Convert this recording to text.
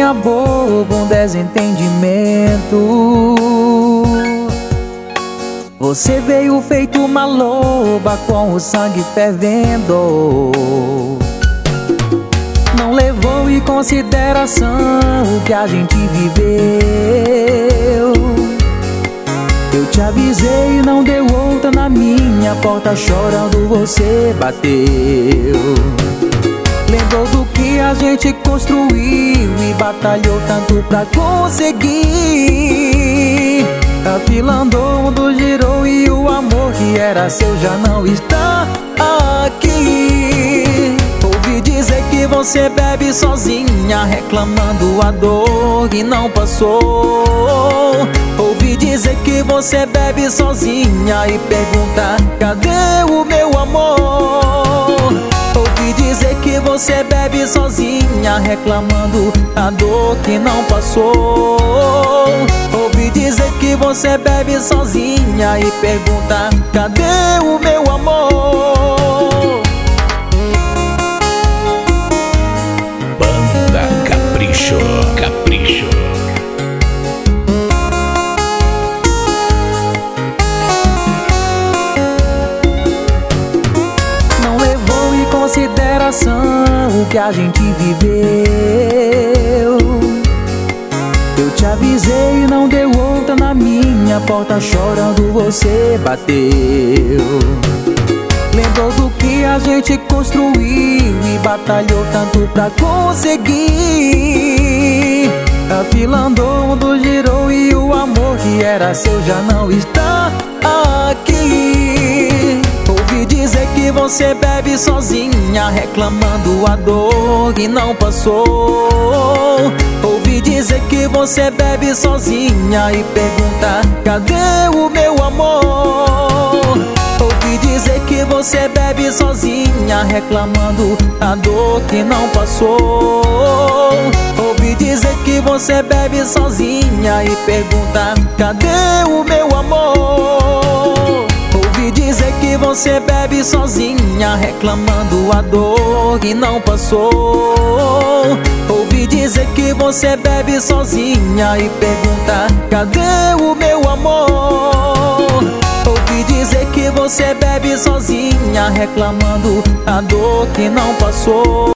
era bobo, um desentendimento. Você veio feito uma loba com o sangue fervendo. Não levou em consideração o que a gente viveu. Eu te avisei não deu outra na minha porta chorando você bateu. Lembrou do que a gente construiu e batalhou tanto pra conseguir. A fila andou, o mundo girou e o amor que era seu já não está aqui. Ouvi dizer que você bebe sozinha, reclamando a dor que não passou. Ouvi dizer que você bebe sozinha e pergunta: cadê o meu amor? Você bebe sozinha, reclamando a dor que não passou. Ouvi dizer que você bebe sozinha e pergunta: cadê o meu amor? Banda Capricho, Capricho. Não levou em consideração o que a gente viveu. Eu te avisei e não deu outra na minha porta chorando você bateu. Lembrou do que a gente construiu e batalhou tanto pra conseguir. A fila andou, o mundo girou e o amor que era seu já não está aqui. Você bebe sozinha, reclamando a dor que não passou. Ouvi dizer que você bebe sozinha e pergunta: cadê o meu amor? Ouvi dizer que você bebe sozinha, reclamando a dor que não passou. Ouvi dizer que você bebe sozinha e pergunta: cadê o meu amor? Você bebe sozinha, reclamando a dor que não passou. Ouvi dizer que você bebe sozinha e pergunta: cadê o meu amor? Ouvi dizer que você bebe sozinha, reclamando a dor que não passou.